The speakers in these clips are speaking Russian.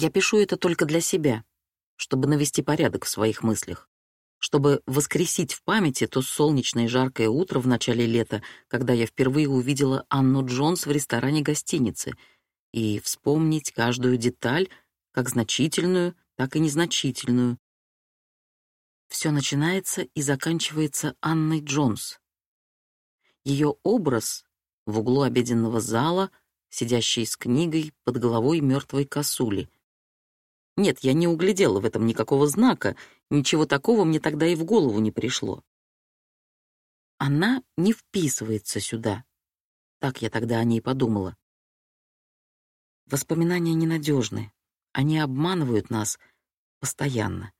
Я пишу это только для себя, чтобы навести порядок в своих мыслях, чтобы воскресить в памяти то солнечное жаркое утро в начале лета, когда я впервые увидела Анну Джонс в ресторане гостиницы, и вспомнить каждую деталь, как значительную, так и незначительную. Все начинается и заканчивается Анной Джонс. Ее образ в углу обеденного зала, сидящий с книгой под головой мертвой косули. Нет, я не углядела в этом никакого знака, ничего такого мне тогда и в голову не пришло. Она не вписывается сюда. Так я тогда о ней подумала. Воспоминания ненадежны. Они обманывают нас постоянно.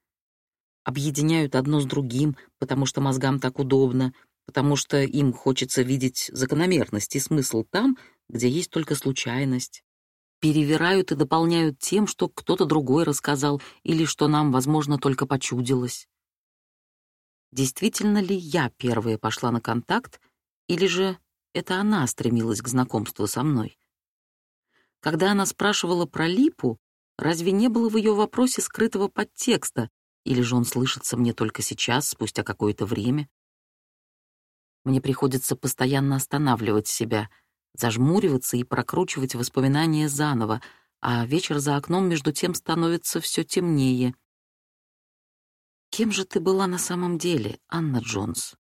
Объединяют одно с другим, потому что мозгам так удобно, потому что им хочется видеть закономерность и смысл там, где есть только случайность. Перевирают и дополняют тем, что кто-то другой рассказал или что нам, возможно, только почудилось. Действительно ли я первая пошла на контакт, или же это она стремилась к знакомству со мной? Когда она спрашивала про Липу, разве не было в ее вопросе скрытого подтекста, или же он слышится мне только сейчас, спустя какое-то время? Мне приходится постоянно останавливать себя, зажмуриваться и прокручивать воспоминания заново, а вечер за окном между тем становится все темнее. Кем же ты была на самом деле, Анна Джонс?